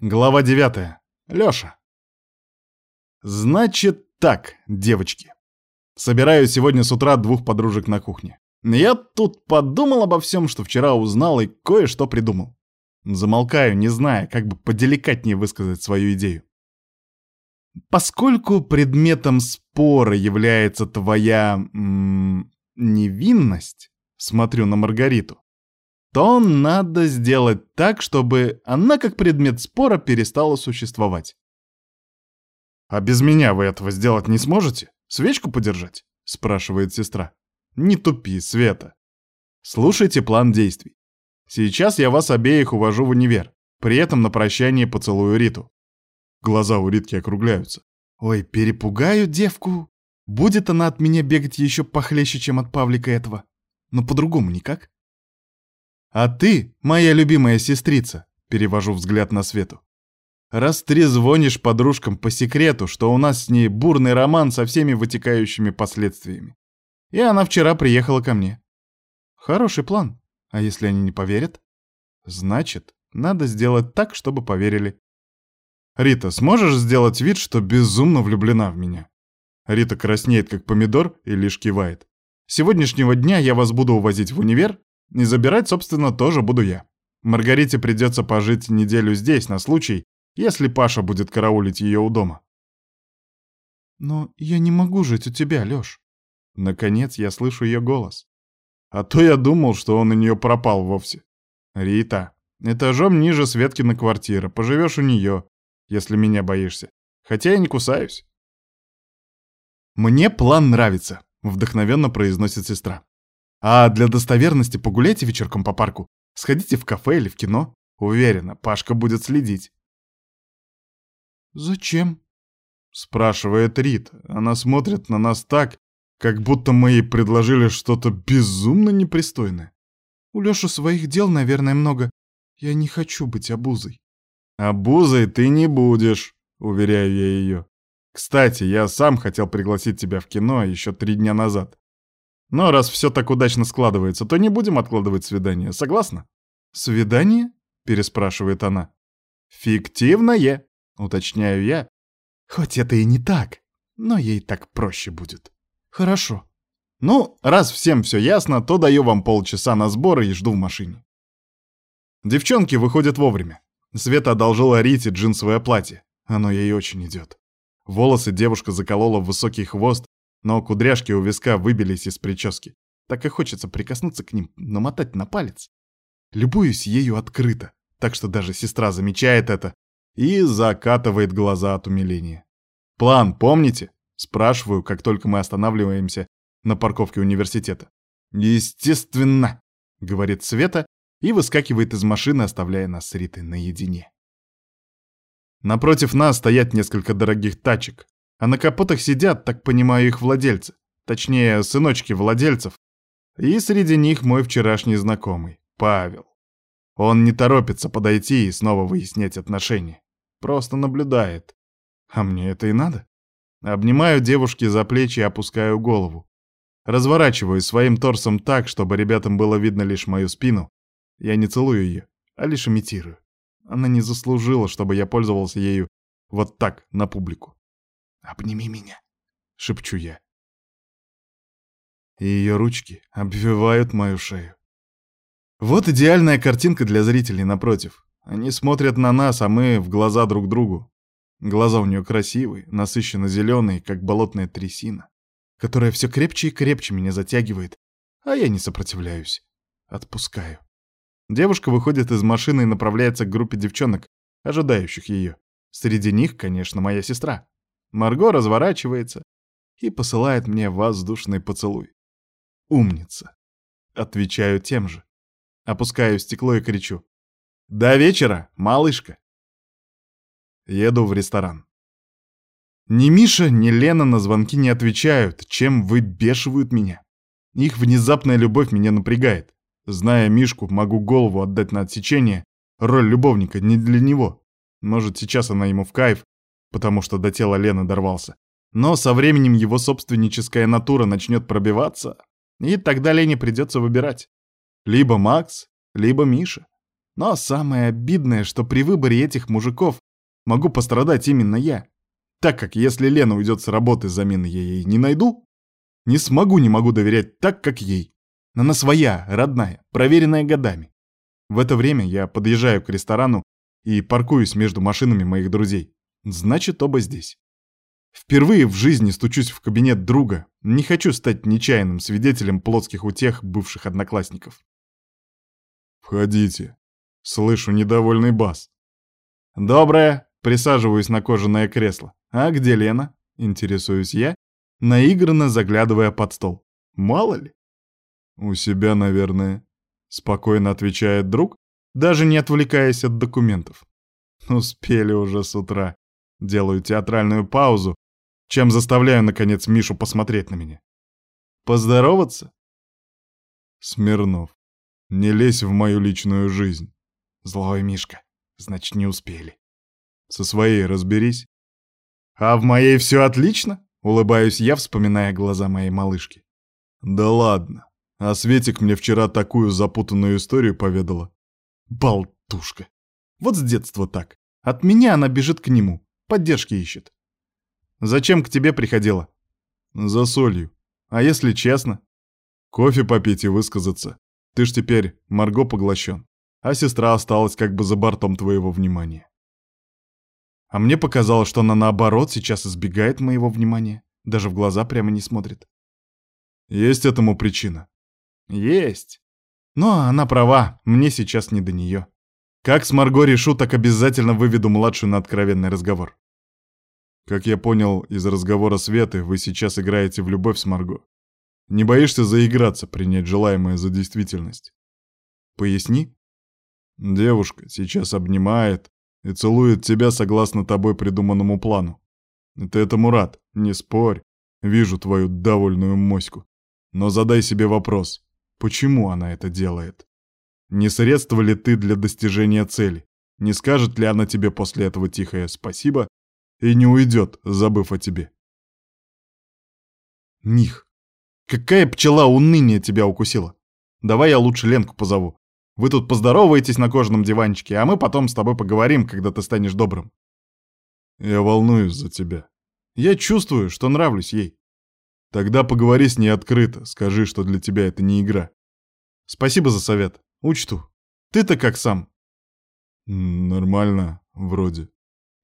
Глава 9. Лёша. Значит так, девочки. Собираю сегодня с утра двух подружек на кухне. Я тут подумал обо всем, что вчера узнал, и кое-что придумал. Замолкаю, не зная, как бы поделикатнее высказать свою идею. Поскольку предметом спора является твоя м невинность, смотрю на Маргариту, то надо сделать так, чтобы она как предмет спора перестала существовать. «А без меня вы этого сделать не сможете? Свечку подержать?» — спрашивает сестра. «Не тупи, Света. Слушайте план действий. Сейчас я вас обеих увожу в универ, при этом на прощание поцелую Риту». Глаза у Ритки округляются. «Ой, перепугаю девку. Будет она от меня бегать еще похлеще, чем от Павлика этого. Но по-другому никак». А ты, моя любимая сестрица, перевожу взгляд на Свету. Раз ты звонишь подружкам по секрету, что у нас с ней бурный роман со всеми вытекающими последствиями. И она вчера приехала ко мне. Хороший план. А если они не поверят? Значит, надо сделать так, чтобы поверили. Рита, сможешь сделать вид, что безумно влюблена в меня? Рита краснеет, как помидор, и лишь кивает. С сегодняшнего дня я вас буду увозить в универ, и забирать, собственно, тоже буду я. Маргарите придется пожить неделю здесь на случай, если Паша будет караулить ее у дома. «Но я не могу жить у тебя, Лёш». Наконец я слышу ее голос. А то я думал, что он у нее пропал вовсе. «Рита, этажом ниже Светкина квартира, поживешь у нее, если меня боишься. Хотя я не кусаюсь». «Мне план нравится», — вдохновенно произносит сестра. А для достоверности погуляйте вечерком по парку. Сходите в кафе или в кино. Уверена, Пашка будет следить. «Зачем?» — спрашивает Рит. Она смотрит на нас так, как будто мы ей предложили что-то безумно непристойное. «У Лёши своих дел, наверное, много. Я не хочу быть обузой». «Обузой ты не будешь», — уверяю я ее. «Кстати, я сам хотел пригласить тебя в кино еще три дня назад. Но раз все так удачно складывается, то не будем откладывать свидание, согласна? Свидание? Переспрашивает она. Фиктивное, уточняю я. Хоть это и не так, но ей так проще будет. Хорошо. Ну, раз всем все ясно, то даю вам полчаса на сборы и жду в машине. Девчонки выходят вовремя. Света одолжила Рите джинсовое платье. Оно ей очень идет. Волосы девушка заколола в высокий хвост, но кудряшки у виска выбились из прически. Так и хочется прикоснуться к ним, намотать на палец. Любуюсь ею открыто, так что даже сестра замечает это и закатывает глаза от умиления. «План помните?» — спрашиваю, как только мы останавливаемся на парковке университета. «Естественно!» — говорит Света и выскакивает из машины, оставляя нас с Ритой наедине. Напротив нас стоят несколько дорогих тачек, а на капотах сидят, так понимаю, их владельцы. Точнее, сыночки владельцев. И среди них мой вчерашний знакомый, Павел. Он не торопится подойти и снова выяснять отношения. Просто наблюдает. А мне это и надо. Обнимаю девушки за плечи и опускаю голову. Разворачиваю своим торсом так, чтобы ребятам было видно лишь мою спину. Я не целую ее, а лишь имитирую. Она не заслужила, чтобы я пользовался ею вот так, на публику. «Обними меня», — шепчу я. И ее ручки обвивают мою шею. Вот идеальная картинка для зрителей напротив. Они смотрят на нас, а мы в глаза друг другу. Глаза у нее красивые, насыщенно зеленые, как болотная трясина, которая все крепче и крепче меня затягивает, а я не сопротивляюсь. Отпускаю. Девушка выходит из машины и направляется к группе девчонок, ожидающих ее. Среди них, конечно, моя сестра. Марго разворачивается и посылает мне воздушный поцелуй. «Умница!» Отвечаю тем же. Опускаю стекло и кричу. «До вечера, малышка!» Еду в ресторан. Ни Миша, ни Лена на звонки не отвечают, чем выбешивают меня. Их внезапная любовь меня напрягает. Зная Мишку, могу голову отдать на отсечение. Роль любовника не для него. Может, сейчас она ему в кайф, потому что до тела Лены дорвался. Но со временем его собственническая натура начнет пробиваться, и тогда Лене придется выбирать. Либо Макс, либо Миша. Но самое обидное, что при выборе этих мужиков могу пострадать именно я. Так как если Лена уйдет с работы, замены я ей не найду, не смогу, не могу доверять так, как ей. Она своя, родная, проверенная годами. В это время я подъезжаю к ресторану и паркуюсь между машинами моих друзей. Значит, оба здесь. Впервые в жизни стучусь в кабинет друга. Не хочу стать нечаянным свидетелем плотских утех бывших одноклассников. «Входите», — слышу недовольный бас. «Доброе», — присаживаюсь на кожаное кресло. «А где Лена?» — интересуюсь я, наигранно заглядывая под стол. «Мало ли». «У себя, наверное», — спокойно отвечает друг, даже не отвлекаясь от документов. Успели уже с утра. Делаю театральную паузу, чем заставляю, наконец, Мишу посмотреть на меня. Поздороваться? Смирнов, не лезь в мою личную жизнь. Злой Мишка, значит, не успели. Со своей разберись. А в моей все отлично? Улыбаюсь я, вспоминая глаза моей малышки. Да ладно. А Светик мне вчера такую запутанную историю поведала. Болтушка. Вот с детства так. От меня она бежит к нему, поддержки ищет. Зачем к тебе приходила? За солью. А если честно? Кофе попить и высказаться. Ты ж теперь Марго поглощен, а сестра осталась как бы за бортом твоего внимания. А мне показалось, что она наоборот сейчас избегает моего внимания, даже в глаза прямо не смотрит. Есть этому причина? Есть. Но она права, мне сейчас не до нее. Как с Марго решу, так обязательно выведу младшую на откровенный разговор. Как я понял из разговора Светы, вы сейчас играете в любовь с Марго. Не боишься заиграться, принять желаемое за действительность? Поясни. Девушка сейчас обнимает и целует тебя согласно тобой придуманному плану. Ты этому рад, не спорь. Вижу твою довольную моську. Но задай себе вопрос, почему она это делает? Не средство ли ты для достижения цели? Не скажет ли она тебе после этого тихое «спасибо» и не уйдет, забыв о тебе. Них, какая пчела уныния тебя укусила? Давай я лучше Ленку позову. Вы тут поздороваетесь на кожаном диванчике, а мы потом с тобой поговорим, когда ты станешь добрым. Я волнуюсь за тебя. Я чувствую, что нравлюсь ей. Тогда поговори с ней открыто, скажи, что для тебя это не игра. Спасибо за совет. Учту. Ты-то как сам? Нормально, вроде.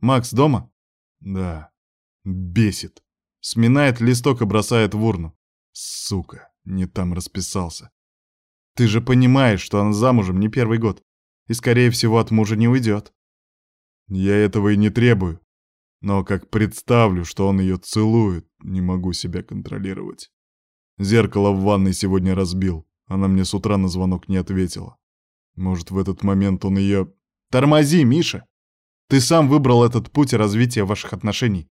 Макс дома? Да. Бесит. Сминает листок и бросает в урну. Сука, не там расписался. Ты же понимаешь, что она замужем не первый год. И, скорее всего, от мужа не уйдет. Я этого и не требую. Но как представлю, что он ее целует, не могу себя контролировать. Зеркало в ванной сегодня разбил. Она мне с утра на звонок не ответила. Может, в этот момент он ее... Тормози, Миша! Ты сам выбрал этот путь развития ваших отношений.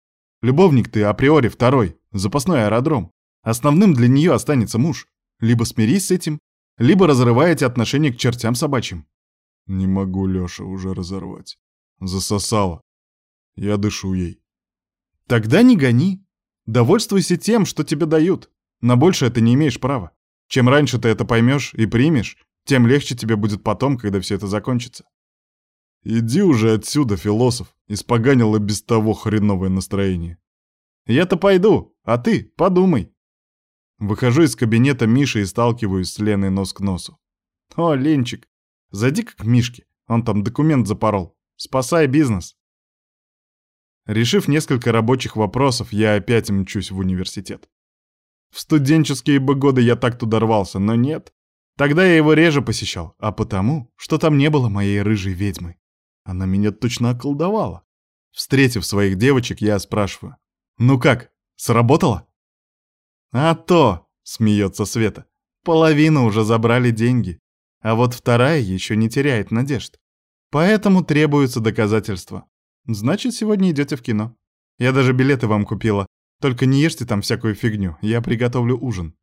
Любовник ты априори второй, запасной аэродром. Основным для нее останется муж. Либо смирись с этим, либо разрываете отношения к чертям собачьим. Не могу, Лёша, уже разорвать. Засосала. Я дышу ей. Тогда не гони. Довольствуйся тем, что тебе дают. На большее ты не имеешь права. Чем раньше ты это поймешь и примешь, тем легче тебе будет потом, когда все это закончится. Иди уже отсюда, философ, испоганил и без того хреновое настроение. Я-то пойду, а ты подумай. Выхожу из кабинета Миши и сталкиваюсь с Леной нос к носу. О, Ленчик, зайди к Мишке, он там документ запорол. Спасай бизнес. Решив несколько рабочих вопросов, я опять мчусь в университет. В студенческие бы годы я так туда рвался, но нет. Тогда я его реже посещал, а потому, что там не было моей рыжей ведьмы. Она меня точно околдовала. Встретив своих девочек, я спрашиваю. «Ну как, сработало?» «А то!» — смеется Света. «Половина уже забрали деньги, а вот вторая еще не теряет надежд. Поэтому требуются доказательства. Значит, сегодня идете в кино. Я даже билеты вам купила. Только не ешьте там всякую фигню, я приготовлю ужин».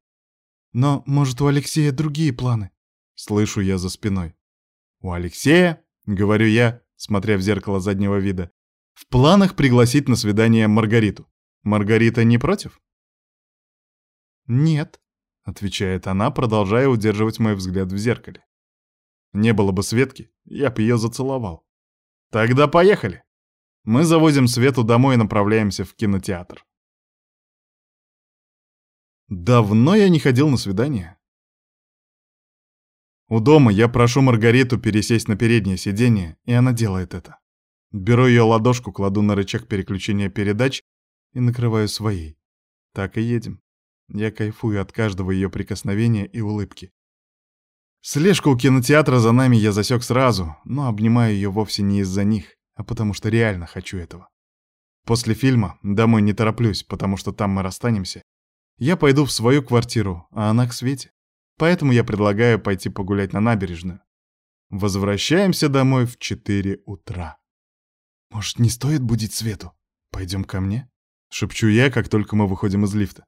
«Но, может, у Алексея другие планы?» Слышу я за спиной. «У Алексея?» — говорю я, смотря в зеркало заднего вида. В планах пригласить на свидание Маргариту. Маргарита не против? Нет, отвечает она, продолжая удерживать мой взгляд в зеркале. Не было бы Светки, я б ее зацеловал. Тогда поехали. Мы завозим Свету домой и направляемся в кинотеатр. Давно я не ходил на свидание. У дома я прошу Маргариту пересесть на переднее сиденье, и она делает это. Беру ее ладошку, кладу на рычаг переключения передач и накрываю своей. Так и едем. Я кайфую от каждого ее прикосновения и улыбки. Слежку у кинотеатра за нами я засек сразу, но обнимаю ее вовсе не из-за них, а потому что реально хочу этого. После фильма домой не тороплюсь, потому что там мы расстанемся. Я пойду в свою квартиру, а она к Свете. Поэтому я предлагаю пойти погулять на набережную. Возвращаемся домой в 4 утра. «Может, не стоит будить Свету? Пойдем ко мне?» — шепчу я, как только мы выходим из лифта.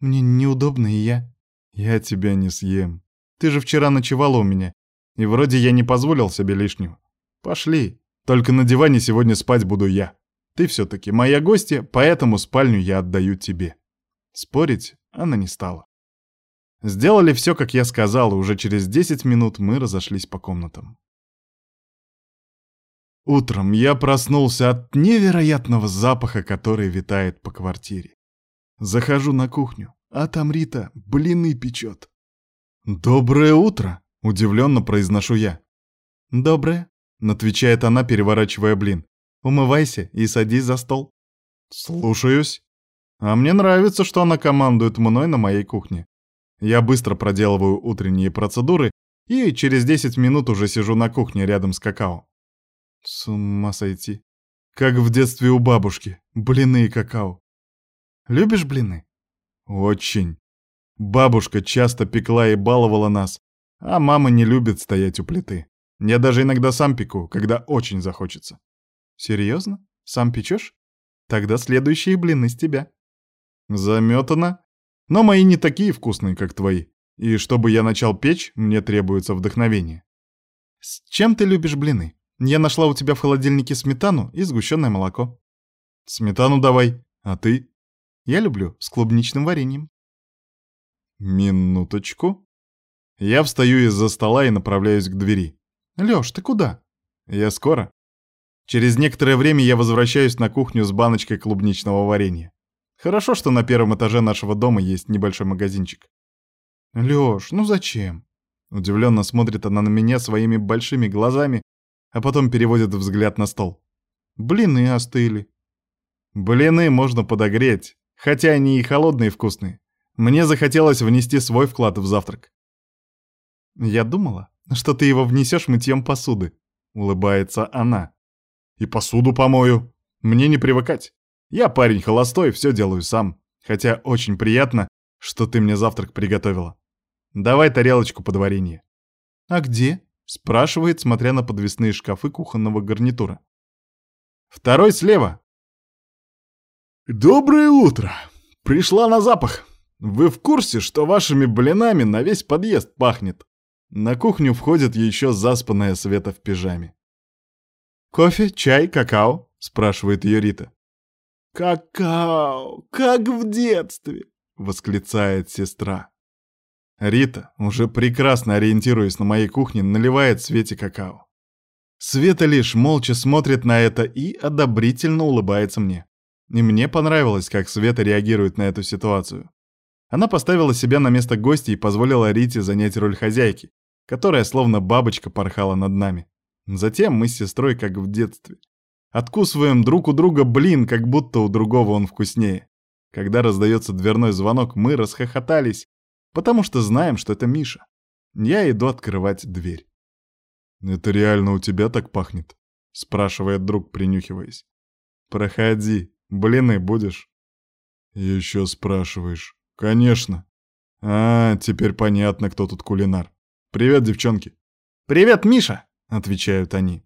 «Мне неудобно, и я...» «Я тебя не съем. Ты же вчера ночевала у меня, и вроде я не позволил себе лишнего. Пошли. Только на диване сегодня спать буду я. Ты все-таки моя гостья, поэтому спальню я отдаю тебе». Спорить она не стала. Сделали все, как я сказал, и уже через 10 минут мы разошлись по комнатам. Утром я проснулся от невероятного запаха, который витает по квартире. Захожу на кухню, а там Рита блины печет. «Доброе утро!» — удивленно произношу я. «Доброе», — отвечает она, переворачивая блин. «Умывайся и садись за стол». «Слушаюсь». А мне нравится, что она командует мной на моей кухне. Я быстро проделываю утренние процедуры и через 10 минут уже сижу на кухне рядом с какао. С ума сойти. Как в детстве у бабушки. Блины и какао. Любишь блины? Очень. Бабушка часто пекла и баловала нас, а мама не любит стоять у плиты. Я даже иногда сам пеку, когда очень захочется. Серьезно? Сам печешь? Тогда следующие блины с тебя. Заметано. Но мои не такие вкусные, как твои. И чтобы я начал печь, мне требуется вдохновение. С чем ты любишь блины? Я нашла у тебя в холодильнике сметану и сгущенное молоко. Сметану давай, а ты? Я люблю с клубничным вареньем. Минуточку. Я встаю из-за стола и направляюсь к двери. Лёш, ты куда? Я скоро. Через некоторое время я возвращаюсь на кухню с баночкой клубничного варенья. Хорошо, что на первом этаже нашего дома есть небольшой магазинчик. Лёш, ну зачем? Удивленно смотрит она на меня своими большими глазами, а потом переводит взгляд на стол. Блины остыли. Блины можно подогреть, хотя они и холодные и вкусные. Мне захотелось внести свой вклад в завтрак. Я думала, что ты его внесешь мытьем посуды. Улыбается она. И посуду помою. Мне не привыкать. Я парень холостой, все делаю сам. Хотя очень приятно, что ты мне завтрак приготовила. Давай тарелочку под варенье. А где? Спрашивает, смотря на подвесные шкафы кухонного гарнитура. Второй слева. Доброе утро. Пришла на запах. Вы в курсе, что вашими блинами на весь подъезд пахнет? На кухню входит еще заспанная Света в пижаме. «Кофе, чай, какао?» — спрашивает ее Рита. «Какао! Как в детстве!» — восклицает сестра. Рита, уже прекрасно ориентируясь на моей кухне, наливает Свете какао. Света лишь молча смотрит на это и одобрительно улыбается мне. И мне понравилось, как Света реагирует на эту ситуацию. Она поставила себя на место гостя и позволила Рите занять роль хозяйки, которая словно бабочка порхала над нами. Затем мы с сестрой, как в детстве, Откусываем друг у друга блин, как будто у другого он вкуснее. Когда раздается дверной звонок, мы расхохотались, потому что знаем, что это Миша. Я иду открывать дверь. «Это реально у тебя так пахнет?» — спрашивает друг, принюхиваясь. «Проходи, блины будешь?» «Еще спрашиваешь?» «Конечно!» «А, теперь понятно, кто тут кулинар. Привет, девчонки!» «Привет, Миша!» — отвечают они.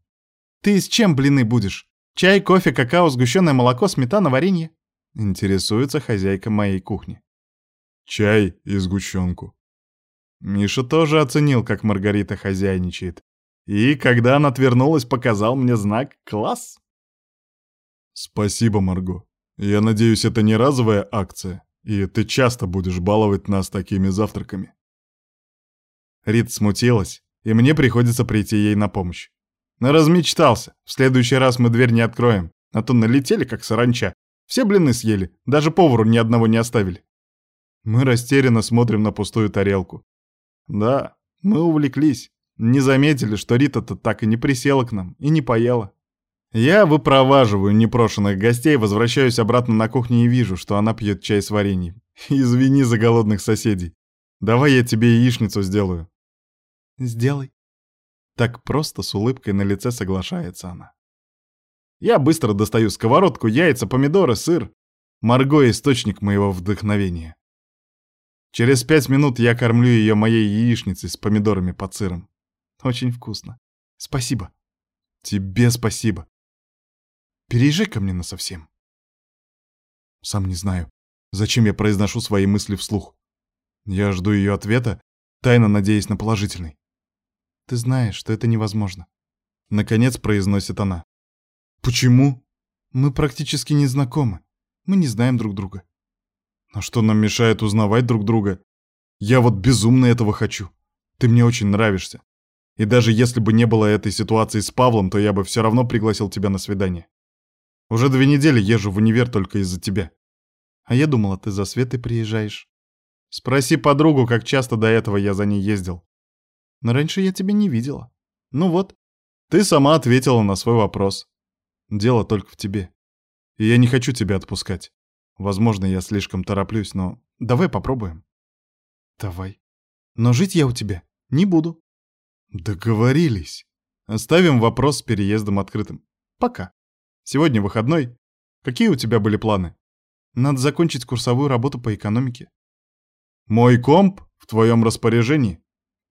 «Ты с чем блины будешь?» Чай, кофе, какао, сгущенное молоко, сметана, варенье. Интересуется хозяйка моей кухни. Чай и сгущенку. Миша тоже оценил, как Маргарита хозяйничает. И, когда она отвернулась, показал мне знак «Класс». Спасибо, Марго. Я надеюсь, это не разовая акция, и ты часто будешь баловать нас такими завтраками. Рит смутилась, и мне приходится прийти ей на помощь. Размечтался. В следующий раз мы дверь не откроем, а то налетели, как саранча. Все блины съели, даже повару ни одного не оставили. Мы растерянно смотрим на пустую тарелку. Да, мы увлеклись. Не заметили, что Рита-то так и не присела к нам и не поела. Я выпроваживаю непрошенных гостей, возвращаюсь обратно на кухню и вижу, что она пьет чай с вареньем. Извини за голодных соседей. Давай я тебе яичницу сделаю. Сделай. Так просто с улыбкой на лице соглашается она. Я быстро достаю сковородку, яйца, помидоры, сыр. Марго — источник моего вдохновения. Через пять минут я кормлю ее моей яичницей с помидорами под сыром. Очень вкусно. Спасибо. Тебе спасибо. Переезжай ко мне насовсем. Сам не знаю, зачем я произношу свои мысли вслух. Я жду ее ответа, тайно надеясь на положительный. Ты знаешь, что это невозможно. Наконец произносит она. Почему? Мы практически не знакомы. Мы не знаем друг друга. А что нам мешает узнавать друг друга? Я вот безумно этого хочу. Ты мне очень нравишься. И даже если бы не было этой ситуации с Павлом, то я бы все равно пригласил тебя на свидание. Уже две недели езжу в универ только из-за тебя. А я думала, ты за Светой приезжаешь. Спроси подругу, как часто до этого я за ней ездил. Но раньше я тебя не видела. Ну вот, ты сама ответила на свой вопрос. Дело только в тебе. И я не хочу тебя отпускать. Возможно, я слишком тороплюсь, но давай попробуем. Давай. Но жить я у тебя не буду. Договорились. Оставим вопрос с переездом открытым. Пока. Сегодня выходной. Какие у тебя были планы? Надо закончить курсовую работу по экономике. Мой комп в твоем распоряжении?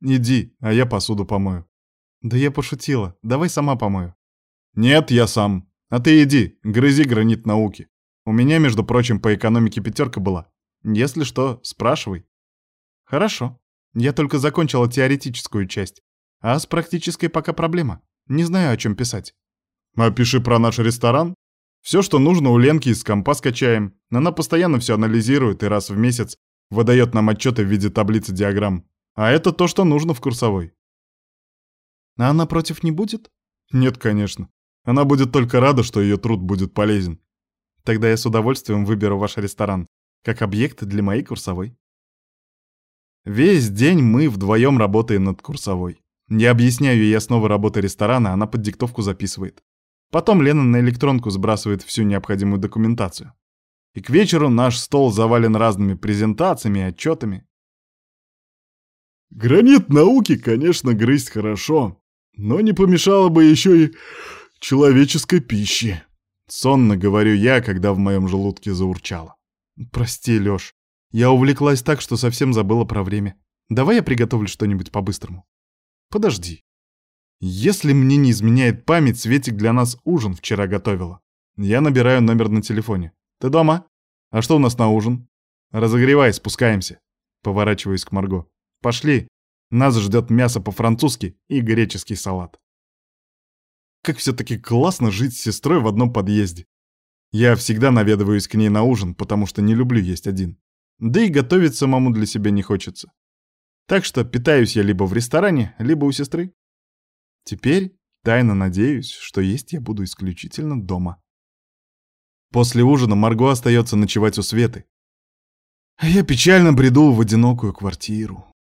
Иди, а я посуду помою. Да я пошутила. Давай сама помою. Нет, я сам. А ты иди, грызи гранит науки. У меня, между прочим, по экономике пятерка была. Если что, спрашивай. Хорошо. Я только закончила теоретическую часть. А с практической пока проблема. Не знаю, о чем писать. Опиши про наш ресторан. Все, что нужно, у Ленки из компа скачаем. Она постоянно все анализирует и раз в месяц выдает нам отчеты в виде таблицы диаграмм. А это то, что нужно в курсовой. А она против не будет? Нет, конечно. Она будет только рада, что ее труд будет полезен. Тогда я с удовольствием выберу ваш ресторан, как объект для моей курсовой. Весь день мы вдвоем работаем над курсовой. Я объясняю ей основы работы ресторана, она под диктовку записывает. Потом Лена на электронку сбрасывает всю необходимую документацию. И к вечеру наш стол завален разными презентациями и отчетами. Гранит науки, конечно, грызть хорошо, но не помешало бы еще и человеческой пищи. Сонно говорю я, когда в моем желудке заурчало. Прости, Лёш, я увлеклась так, что совсем забыла про время. Давай я приготовлю что-нибудь по-быстрому. Подожди. Если мне не изменяет память, Светик для нас ужин вчера готовила. Я набираю номер на телефоне. Ты дома? А что у нас на ужин? Разогревай, спускаемся. Поворачиваюсь к Марго. Пошли. Нас ждет мясо по-французски и греческий салат. Как все-таки классно жить с сестрой в одном подъезде. Я всегда наведываюсь к ней на ужин, потому что не люблю есть один. Да и готовить самому для себя не хочется. Так что питаюсь я либо в ресторане, либо у сестры. Теперь тайно надеюсь, что есть я буду исключительно дома. После ужина Марго остается ночевать у Светы. А я печально бреду в одинокую квартиру.